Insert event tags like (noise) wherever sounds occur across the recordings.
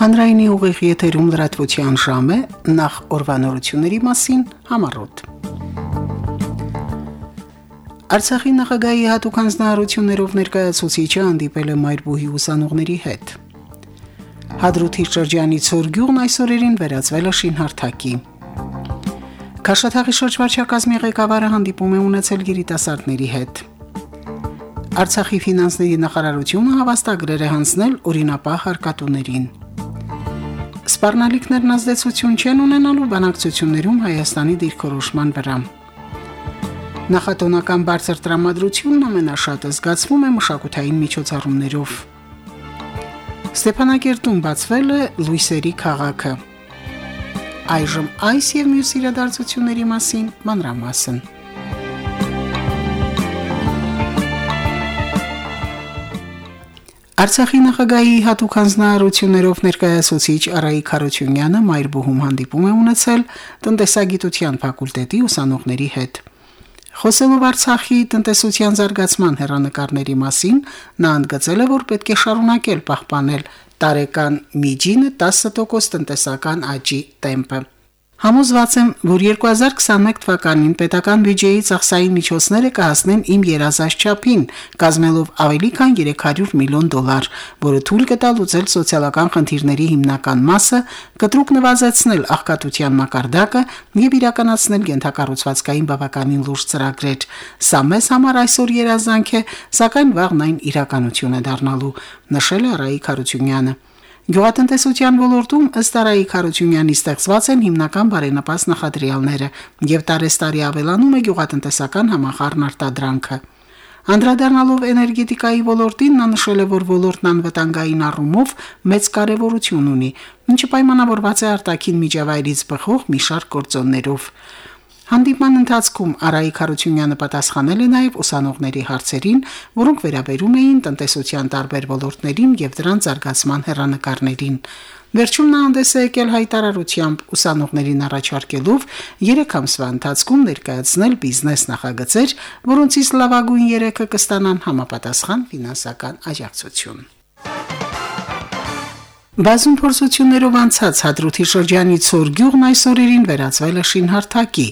Հանրայինի ուղիղ եթերում լրատվության ժամ է, նախ օրվանորությունների մասին համառոտ։ Արցախի նախագահի հատուկ հանձնարարություններով ներկայացուցիչը հանդիպել է Մայրբուհի ուսանողների հետ։ Հադրութի շրջանի Ցորգյուղն այսօրերին վերածվել է շինհարթակի։ Քաշաթաղի շրջվարչակազմի ղեկավարը հանդիպում է ունեցել գերիտասարդների հետ։ Արցախի ֆինանսների նախարարությունը հավաստագրեր է հանձնել օրինապահ հարկատուներին։ Սպառնալիքներն ազդեցություն չեն ունենալու բանակցություններում Հայաստանի դիրքորոշման վրա։ Նախատոնական բարձր տրամադրությունն ամենաշատը զգացվում է մշակութային միջոցառումներով։ Ստեփանակերտում բացվել է Լուիսերի քաղաքը։ Այժմ այս եւ մյուս իրադարձությունների մասին մանրամասն։ մասին, Արցախի նախագահի հատուկ հանձնարարություններով ներկայացուցիչ Արայիկ Խարությունյանը Մայրբուհում հանդիպում է ունեցել տնտեսագիտության ֆակուլտետի ուսանողների հետ։ Խոսելով Արցախի տնտեսության զարգացման հերանեկարների մասին, նա ընդգծել է, որ պետք է շարունակել պահպանել տարեկան միջինը 10% տնտեսական աճի տեմպը։ Համոզված եմ, որ 2021 թվականին պետական բյուջեի ծախսային միջոցները կհասնեն իմ երազած չափին, կազմելով ավելի քան 300 միլիոն դոլար, որը թույլ կտա լուծել սոցիալական խնդիրների հիմնական մասը, կտրուկ նվազեցնել աղքատության մակարդակը եւ իրականացնել գենթակառուցվածքային բավականին լուրջ ծրագրեր։ Սա մեզ համար այսօր երազանք է, սակայն վաղն այն իրականություն է դառնալու, նշել է Արայիկ Հարությունյանը։ Գյուղատնտեսության ոլորտում ըստ Արայի Խարությունյանի ստեղծված են հիմնական բարենպաստ նախադրյալները եւ տարեստարի ավելանում է գյուղատնտեսական համախառն արտադրանքը։ Անդրադառնալով էներգետիկայի ոլորտին նա նշել է, որ ոլորտն անվտանգային առումով մեծ կարևորություն ունի, ինչը պայմանավորված է արտաքին միջավայրից բխող մի շարք գործոններով։ Հանդիպման ընթացքում Արայիկ Խարությունյանը պատասխանել է նաև ուսանողների հարցերին, որոնք վերաբերում էին տնտեսության տարբեր ոլորտներին եւ դրան զարգացման հերանեկարներին։ Վերջում նա հանդես է եկել հայտարարությամբ ուսանողներին առաջարկելով 3 ամսվա ընթացքում ներկայացնել բիզնես նախագծեր, որոնցից լավագույն 3-ը կստանան համապատասխան ֆինանսական աջակցություն։ Բազում փորձություններով անցած Հադրութի շրջանի Ցորգյուղն այսօրերին վերածվել է շինհարթակի։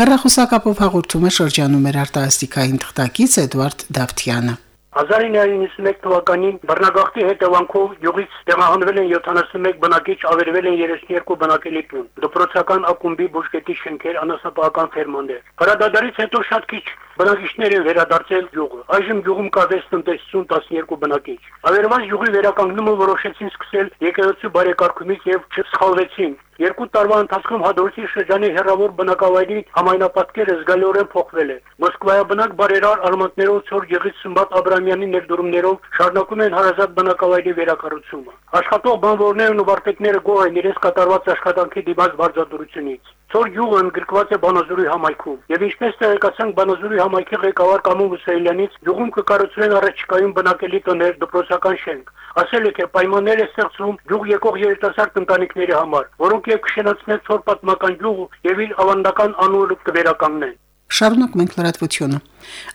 Հերրախոսակապով հաղորդում է շրջանում մեր արտասթիկային թղթակից Էդվարդ Դավթյանը։ 1991 թվականին բռնագաղթի հետևանքով յուղից տեղահանվել են 71 բնակիչ, ավերվել են 32 բնակելի տուն, դպրոցական ակումբի բուժկետի շենքեր, անասնապահական ֆերմաներ։ Հրադադարից հետո շատ քիչ բնակիչներ են վերադարձել յուղը։ Այժմ յուղում կա 6 տնտեսություն 12 բնակիչ։ Ավերված յուղի վերականգնումը որոշեցին սկսել եկեղեցու բարեկարգումից եւ չսխալվեցին Երկու տարվա ընթացքում Հադրութի շրջանի հերավոր բնակավայրի համայնապատկերը զգալիորեն փոխվել է։ Մոսկվայաբնակ բարերար արմատներով ծոր Եղից Սմբատ Աբրամյանի ներդրումներով շարունակում են հարազատ բնակավայրի վերակառուցումը։ Աշխատող բանվորներն ու վարպետները գոհ են իրենց կատարված աշխատանքի դիմաց բարձրացությունից։ Ծոր յուղը ընդգրկված է Բանազուրի համայնքում, եւ ինչպես տեղեկացանք Բանազուրի համայնքի ղեկավար Կամո Հուսեյնյանից, յուղում կկառուցվեն առաջիկայում բնակելի տներ, դպրոցական շենք։ Ասել է, թե պայմաններ է ստեղծվում յուղ եկող երիտասարդ ընտանիքների համար, որոնք եւ կշենացնեն ծոր պատմական յուղը եւ իր ավանդական անունը կվերականգնեն։ Շարունակ մենք լրատվությունը։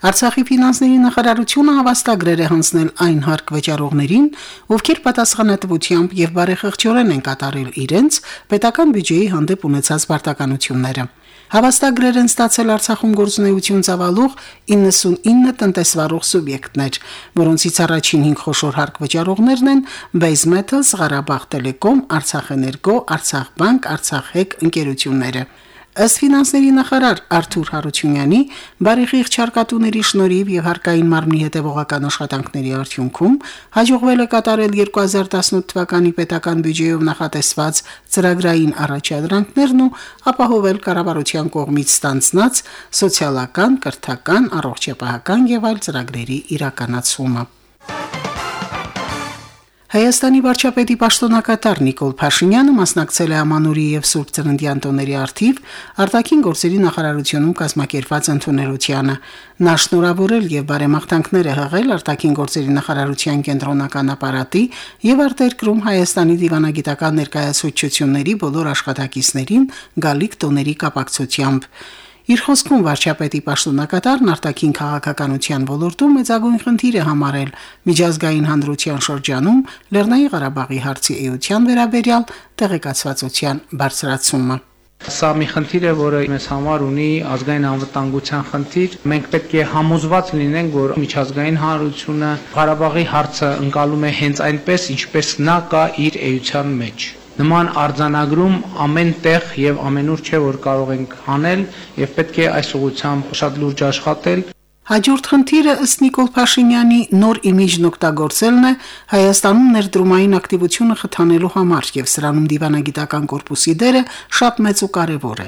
Արցախի ֆինանսների նախարարությունը հավաստագրեր է հանձնել այն հարկ վճարողներին, ովքեր պատասխանատվությամբ եւ բարեխղճորեն են կատարել իրենց պետական բյուջեի հանդեպ ունեցած պարտականությունները։ Հավաստագրեր են ստացել Արցախում գործունեություն ծավալող 99 տնտեսվարող սուբյեկտներ, որոնցից առաջին 5 խոշոր հարկ վճարողներն են Base Metals, Ղարաբաղ Տելեկոմ, Արցախ Էներգո, Արցախ Բանկ, Արցախ Հեկ ընկերությունները։ Ըստ ֆինանսների նախարար Արթուր Հարությունյանի, բարեխիղ չարկատուների շնորհիվ եւ հարկային մարմնի հետևողական աշխատանքների արդյունքում հաջողվել է կատարել 2018 թվականի պետական բյուջեով նախատեսված ծրագրային առաջադրանքներն ու ապահովել կառավարության կողմից ստանձնած սոցիալական, կրթական, առողջապահական եւ այլ ծրագրերի իրականացումը։ Հայաստանի վարչապետի պաշտոնակատար Նիկոլ Փաշինյանը մասնակցել է Ամանորի եւ Սուրբ Ծննդյան տոների արթիվ արտաքին գործերի նախարարությունում կազմակերպված ընդունելությանը։ Նա շնորհավորել եւ բարեմաղթանքներ է հղել արտաքին գործերի նախարարության կենտրոնական ապարատի եւ արտերկրում Հայաստանի դիվանագիտական ներկայացուցչությունների բոլոր աշխատակիցներին գալիք տոների կապակցությամբ։ Իր խոսքում վարչապետի պաշտոնակատարն արտաքին քաղաքականության ոլորտում մեծագույն խնդիր է համարել. Միջազգային հանրության շրջանում Լեռնային Ղարաբաղի հարցի էության վերաբերյալ տեղեկացվածության բարձրացումը։ Սա մի խնդիր է, որը մեզ համար ունի ազգային անվտանգության խնդիր։ Մենք պետք է համոզված լինենք, որ միջազգային հանրությունը Ղարաբաղի հարցը ընկալում է հենց այնպես, ինչպես նա կա իր էության մեջ։ Նման արձանագրում ամեն տեղ եւ ամենուր չէ որ կարող ենք անել եւ պետք է այս ուղղությամբ շատ լուրջ աշխատել Հաջորդ խնդիրը ըստ Նիկոլ Փաշինյանի նոր իմիջն օգտագործելն է Հայաստանում ներդրումային ակտիվությունը խթանելու համար եւ սրանում դիվանագիտական կորպուսի դերը շատ մեծ ու կարեւոր է։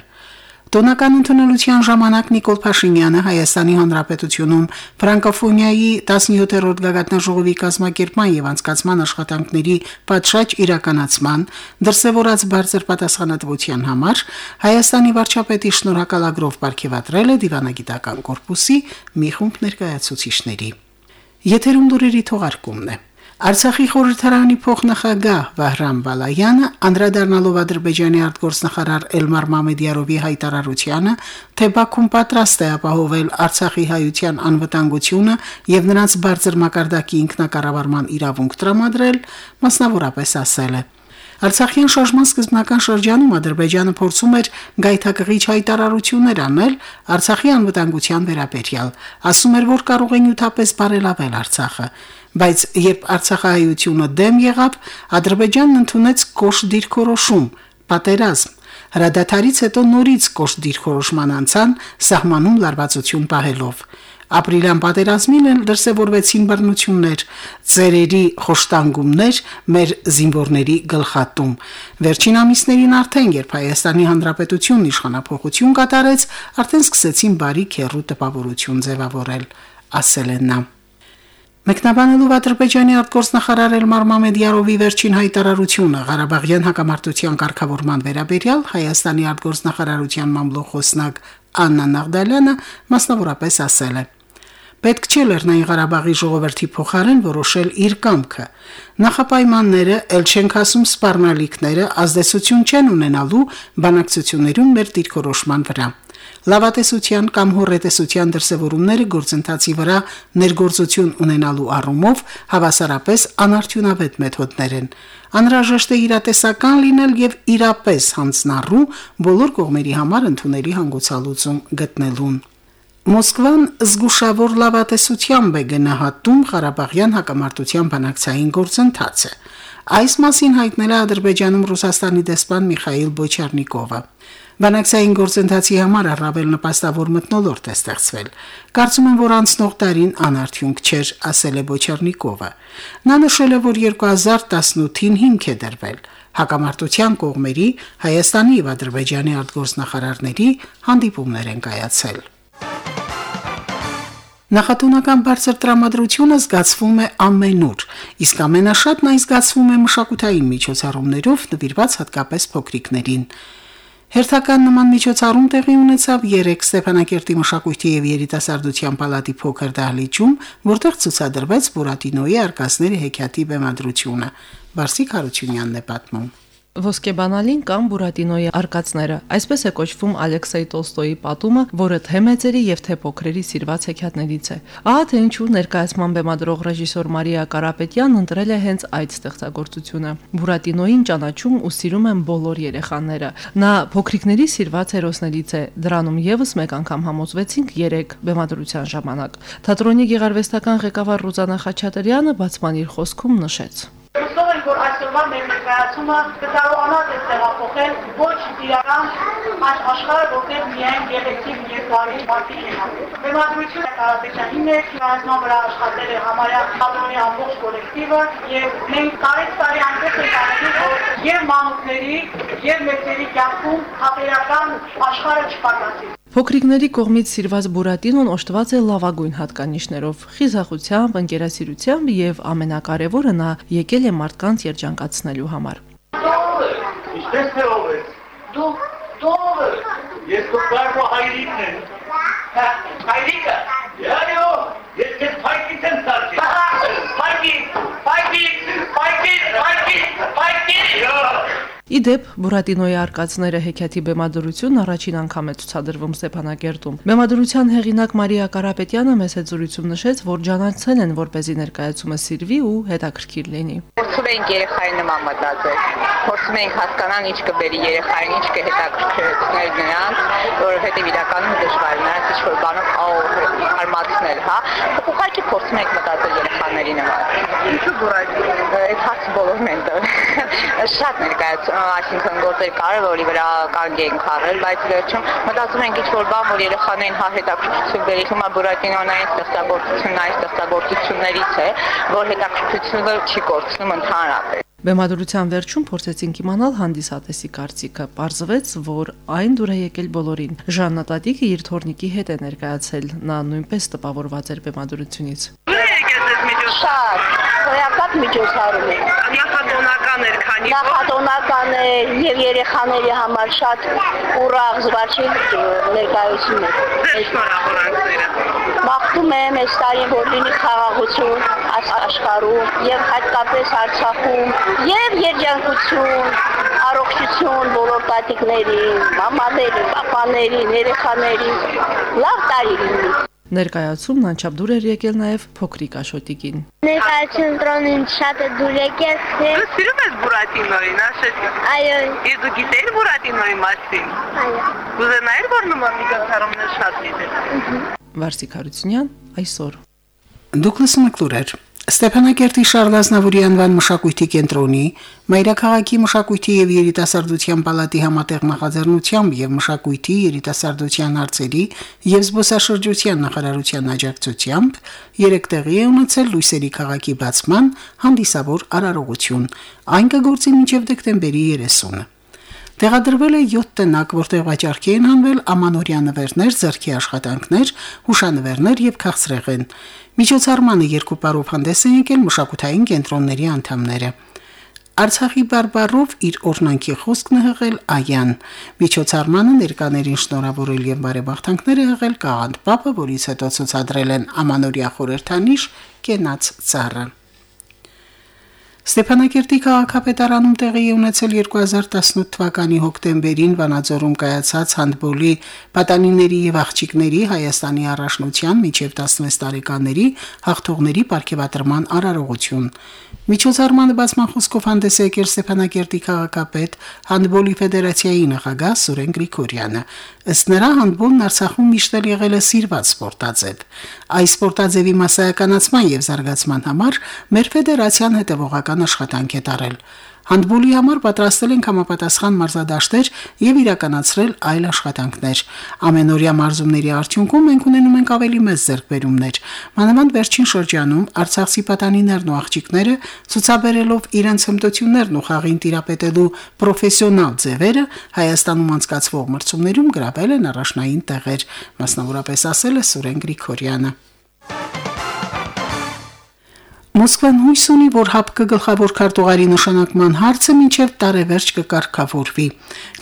Տոնական ընդունելության ժամանակ Նիկոլ Փաշինյանը Հայաստանի Հանրապետությունում ֆրանկոֆոնիայի 17-րդ գագաթնաժողովի կազմակերպման եւ անցկացման աշխատանքների պատշաճ իրականացման դրսևորած բարձր պատասխանատվության համար Հայաստանի վարչապետի շնորհակալագրով ապարգևատրել է դիվանագիտական կորպուսի մի խումբ ներկայացուցիչների։ Եթերում դուրերի թողարկումն է։ Արցախի խորհրդարանի փոխնախագահ Վահրամ Բալայանը անդրադառնալով Ադրբեջանի արտգործնախարար Էլմար Մամեդյարովի հայտարարությանը, թե Բաքուն պատրաստ է ապահովել Արցախի հայության անվտանգությունը եւ նրանց բարձր մակարդակի ինքնակառավարման իրավունք տրամադրել, մասնավորապես ասել է. Արցախյան շարժման սկզբնական շրջանում Ադրբեջանը փորձում էր գայթակղիչ հայտարարություններ անել Արցախի անվտանգության վերաբերյալ։ Ասում էր, որ կարող է նյութապես բարելավել Արցախը, բայց երբ Արցախահայությունը դեմ եղավ, Ադրբեջանն ընդունեց կոշտ դիրքորոշում՝ պատերազմ։ Հրադադարից հետո նորից կոշտ դիրքորոշման անցան սահմանում լարվածություն պահելով։ Ապրիլյան պատերազմին էլ դրսևորվեցին բռնություններ, ծերերի խոշտանգումներ, մեր զինվորների գլխատում։ Վերջին ամիսներին արդեն, երբ Հայաստանի Հանրապետությունն իշխանապողություն կատարեց, արդեն սկսեցին բարի քերու տպավորություն ձևավորել, ասել են նա. Մեկնաբանելով Ադրբեջանի արտգործնախարար Էլմար Մամեդյարովի վերջին հայտարարությունը Ղարաբաղյան հակամարտության կարգավորման վերաբերյալ Հայաստանի արտգործնախարարության մամլոխոսնակ Աննա Նաղդալյանը մասնավորապես ասել է. Պետք չէ Լեռնային Ղարաբաղի ժողովրդի փոխարեն որոշել իր կամքը։ Նախապայմանները, ել չենք ասում սպառնալիքները, ազդեցություն չեն ունենալու բանակցություններում մեր դիրքորոշման վրա լավատեսության կամ հորետեսության դրսևորումները գործընթացի վրա ներգործություն ունենալու առումով հավասարապես անարդյունավետ մեթոդներ են։ Անհրաժեշտ է իրատեսական լինել եւ իրապես հանձնառու բոլոր կողմերի համար ընդունելի հանգուցալուծում գտնելուն։ Մոսկվան զգուշավոր լավատեսությամբ է գնահատում Ղարաբաղյան հակամարտության բանակցային գործընթացը։ Այս մասին հայտնել է Ադրբեջանում Ռուսաստանի դեսպան Միխայիլ Բոչարնիկովը։ Բանակցային գործընթացի համար առավել նպաստավոր մտնոլորտ է ստեղծվել։ Կարծում եմ, որ անցնող տարին անարդյունք չէր, ասել է Բոչարնիկովը։ Նա նշել է, որ 2018-ին հիմք է դրվել հակամարտության կողմերի Հայաստանի եւ Ադրբեջանի արտգործնախարարների հանդիպումներ են կայացել։ Նախատունական բարձր տրամադրությունը զգացվում է ամենուր, իսկ ամենաշատն այն զգացվում է մշակութային միջոցառումներով նվիրված հատկապես փոքրիկներին։ Հերթական նման միջոցառում տեղի ունեցավ 3 Ստեփանակերտի մշակույթի եւ երիտասարդության պալատի փոքր դահլիճում, որտեղ ցուցադրվեց Բուրատինոյի արկածների հեքիաթի բեմադրությունը։ Վարսիկ Հարությունյանն է պատմում. Ոսկեբանալին կամ Բուրատինոյի արկածները։ Այսպես է կոչվում Ալեքսեյ Տոլստոյի պատումը, որը թե մեծերի եւ թե փոքրերի սիրված հեքիաթներից է։ Ահա թե ինչու ներկայացման բեմադրող ռեժիսոր Մարիա Կարապետյանն ընտրել է հենց այդ ստեղծագործությունը։ Բուրատինոյին ճանաչում ու սիրում են բոլոր երեխաները։ Նա փոքրիկների սիրված հերոսներից է։ Դրանում եւս մեկ անգամ համոզվեցինք 3 բեմադրության ժամանակ։ Թատրոնի գեղարվեստական ղեկավար Ռուզանա Խաչատրյանը բացման իր խոսքում նշեց. Հուսով եմ, որ այսօրվա մեր ներկայացումը կկարողանա դες տեղափոխել ոչ իրական այս աշխարհը, որտեղ միայն գեղեցիկ եւ բարի մարդիկ են։ Բեմադրությունը Կարապետյանին է, ֆինանսման վրա աշխատել է համարյա թատրոնի ամբողջ կոլեկտիվը եւ մենք տարեց տարի այնպես ենք անում, որ եւ մանուկների եւ մեծերի կյանքում հապերական աշխարհը չպատասի։ Փոքրիկների կողմից սիրված Բուրատինոն օժտված է լավագույն հատկանիշներով՝ խիզախությամբ, ընկերասիրությամբ եւ ամենակարևորը նա եկել է մարդկանց երջանկացնելու համար։ Ինչպես թե ով է։ Դու դու Ես քո բարո հայրիկն եմ։ հայրիկը ես քեզ փայտից եմ Իդեպ Բուրատինոյի արկածները հեքիաթի բեմադրություն առաջին անգամ է ցուցադրվում Ստեփանակերտում։ Բեմադրության հեղինակ Մարիա Կարապետյանը մեծ զրույցում նշեց, որ ջանացել են, որ เป զի ներկայացումը սիրվի ու հետաքրքիր լինի։ Փորձում ենք երեխայի նման մտածել։ Փորձում ենք հասկանալ ինչ կբերի երեխային, ինչ կհետաքրքրեցնել նրանց, որովհետև իրականում դժվար նրանց ինչ-որ բանով արմացնել, հա։ Ուղղակի փորձում ենք մտածել երեխաների նման։ Ինչու դուրայ։ Այդ հարցը բոլորն են տվել։ (laughs) Շատ ներկայացում, այսինքն գործեր կարել, որի վրա կանգ են խառել, բայց վերջում մտածում ենք ինչ-որ բան, որ երեխաներին հա հետաքրքրություն բերի։ Հիմա Բուրատինոնային ստեղծագործությունն այս ստեղծագործություններից է, որ հետաքրքրությունը չի կորցնում ընդհանրապես։ Բեմադրության վերջում փորձեցինք իմանալ հանդիսատեսի կարծիքը։ Պարզվեց, որ այն դուր է եկել բոլորին։ Ժաննա Տատիկը իր թորնիկի հետ է ներկայացել։ Նա նույնպես տպավորված էր բեմադրությունից։ Շատ հոյակապ միջոցառում է։ Նախատոնական էր քանի Նախատոնական է եւ երեխաների համար շատ ուրախ զվարճի ներկայություն է։ ձեր շնորհավորանքները։ Մաղթում եմ այս տարի որ լինի խաղաղություն աշխարհում եւ հատկապես Արցախում եւ երջանկություն, առողջություն բոլոր տատիկներին, մամաներին, պապաներին, երեխաներին։ Լավ տարի լինի։ Ներկայացումն անչափ դուր էր եկել նաև փոքրիկ Աշոտիկին։ Ներկայացում տրոնին շատ է դուր եկել։ Դու սիրում ես Բուրատինոյին, ասես։ Այո, Իսկ դու գիտեիր Բուրատինոյի մասին։ այո։ Կուզենայիր որ նման միջոցառումներ շատ լինեն։ Վարսիկ Հարությունյան այսօր Դուք լսում եք լուրեր։ Ստեփանակերտի Շարլ Ազնավուրի անվան մշակույթի կենտրոնի, Մայրաքաղաքի մշակույթի եւ երիտասարդության պալատի համատեղ նախաձեռնությամբ եւ մշակույթի, երիտասարդության հարցերի եւ զբոսաշրջության նախարարության աջակցությամբ երեք տեղի է ունեցել Լույսերի քաղաքի բացման հանդիսավոր արարողություն։ Այն կգործի մինչև դեկտեմբերի 30-ը։ Տեղադրվել է 7 տնակ, որտեղ վաճառքի են հանվել ամանորյա նվերներ, ձեռքի աշխատանքներ, հուշանվերներ եւ քաղցրեղեն։ Միջոցառմանը երկու parով հանդես են եկել մշակութային կենտրոնների անդամները։ Արցախի բարբարով իր օրնանքի խոսքն է հղել Այան։ Միջոցառմանը ներկաներին շնորհավորել եւ բարեբախտանքներ է հղել Կաղանդ Պապը, որից հետո ցուցադրել են Ամանորյա խորհրդանիշ Կենաց ծառը։ Ստեփանակերտի քաղաքապետարանում տեղի է ունեցել 2018 թվականի հոկտեմբերին Վանաձորում կայացած հանդբոլի պատանիների եւ աղջիկների Հայաստանի առաջնության միջև 16 տարեկանների հաղթողների ապարգևատրման արարողություն։ Միջոցառմանը բացման խոսքով հանդես եկել Ստեփանակերտի քաղաքապետ Հանդբոլի ֆեդերացիայի նախագահ Սուրեն Գրիգորյանը։ Ըստ նրա հանդբոլն Արցախում միշտ էլ եղել է սիրված սպորտաձև։ Այս սպորտաձևի մասսայականացման եւ զարգացման համար մեր ֆեդերացիան հետևողական աշխատանք է տարել։ Հանդբոլի համար պատրաստել ենք համապատասխան մարզադաշտեր եւ իրականացրել այլ աշխատանքներ։ Ամենօրյա մարզումների արդյունքում մենք ունենում ենք ավելի մեծ ձեռքբերումներ։ Մանավանդ վերջին շրջանում Արցախի պատանիներն ու աղջիկները ցուցաբերելով իրենց հմտություններն ու խաղին տիրապետելու պրոֆեսիոնալ ձևերը Հայաստանում անցկացվող մրցումներում գրավել են առաջնային տեղեր, մասնավորապես ասել է Սուրեն Գրիգորյանը։ Մոսկվան հույս ունի, որ ՀԱՊԿ գլխավոր քարտուղարի նշանակման հարցը մինչև տարեվերջ կկարգավորվի։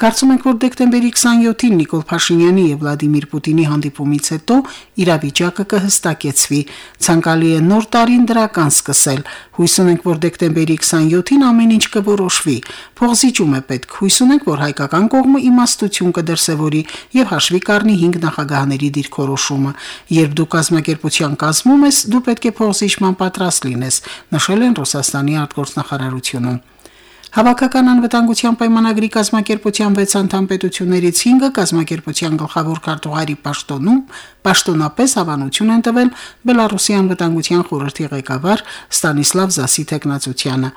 Կարծում ենք, որ դեկտեմբերի 27-ին Նիկոլ Փաշինյանի եւ Վլադիմիր Պուտինի հանդիպումից հետո իրավիճակը կհստակեցվի։ Ցանկալի է նոր տարին դրական սկսել։ Հույս ունենք, որ դեկտեմբերի 27-ին ամեն ինչ կորոշվի։ Փողզիջում է պետք։ Հույս ունենք, որ հայկական կողմը իմաստություն կդրսևորի եւ հաշվի կառնի 5 նախագահների դիրքորոշումը։ Երբ դու կազմակերպության կազմում ես, դու պետք է փողզիջման պատրաստ լինես, նշել են Ռուսաստանի արտգործնախարարությունում։ Հավաքական անվտանգության պայմանագրի կազմակերպության 6 անդամ պետություններից 5-ը կազմակերպության գլխավոր քարտուղարի պաշտոնում պաշտոնապես հավանություն են տվել Բելարուսի անվտանգության խորհրդի ղեկավար Ստանիսլավ Զասի տեխնացությանը։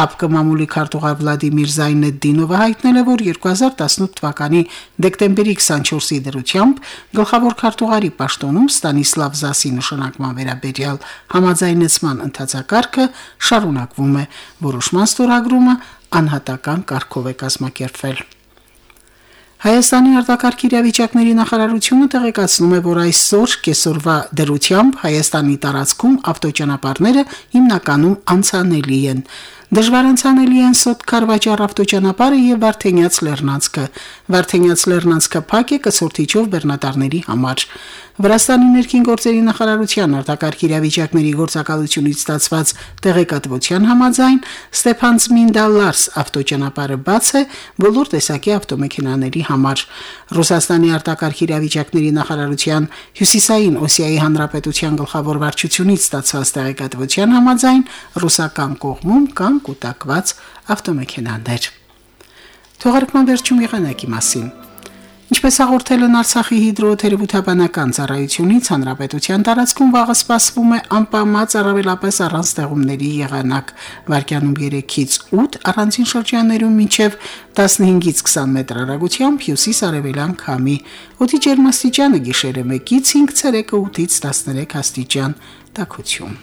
ՀԱՊԿ մամուլի քարտուղար Վլադիմիր Զայնեդդինովը հայտնել է, որ 2018 թվականի դեկտեմբերի 24-ի դրությամբ գլխավոր քարտուղարի պաշտոնում Ստանիսլավ Զասի նշանակման վերաբերյալ համաձայնեցման ընթացակարգը շարունակվում է։ Որոշման ստորագրումը անհատական կարգով է կազմակերպվել։ Հայաստանի արտակարգ իրավիճակների նախարարությունը տեղեկացնում է, որ այսօր կեսօրվա դրությամբ Հայաստանի տարածքում ավտոճանապարհները հիմնականում անցանելի են։ Դժվարանցանելի են Սոտ Կարվաճառ ավտոճանապարհը եւ Վարդենյաց Լեռնանցքը։ Վարդենյաց Լեռնանցքը փակ է կսորթիչով բեռնատարների համար։ Վրաստանի ներքին գործերի նախարարության արտակարգ իրավիճակների գործակալությունից ստացված տեղեկատվության համաձայն Ստեփան Ցմինդալարս ավտոճանապարհը բաց է բոլոր տեսակի ավտոմեքենաների համար։ Ռուսաստանի արտակարգ իրավիճակների նախարարության Հյուսիսային Օսիայի հանրապետության գլխավոր վարչությունից ստացված տեղեկատվության համաձայն ռուսական կողմում կան կուտակված ավտոմեքենաներ։ Թողարկման վերջում եղանակի մասին։ Ինչպես հաղորդել են Արցախի հիդրոթերապևտաբանական ծառայությունից, հանրապետության տարածքում վաղը սպասվում է անպամած առավելապես առանց ստեղումների եղանակ, վարկյանում 3-ից 8 առանցին շրջաններում մինչև 15-ից 20 մետր հեռագությամբ հյուսիս-արևելյան քամի։ Օդի ջերմաստիճանը գիշերը 1-ից 5 ցերեկը 8-ից 13 աստիճան։ Տակություն։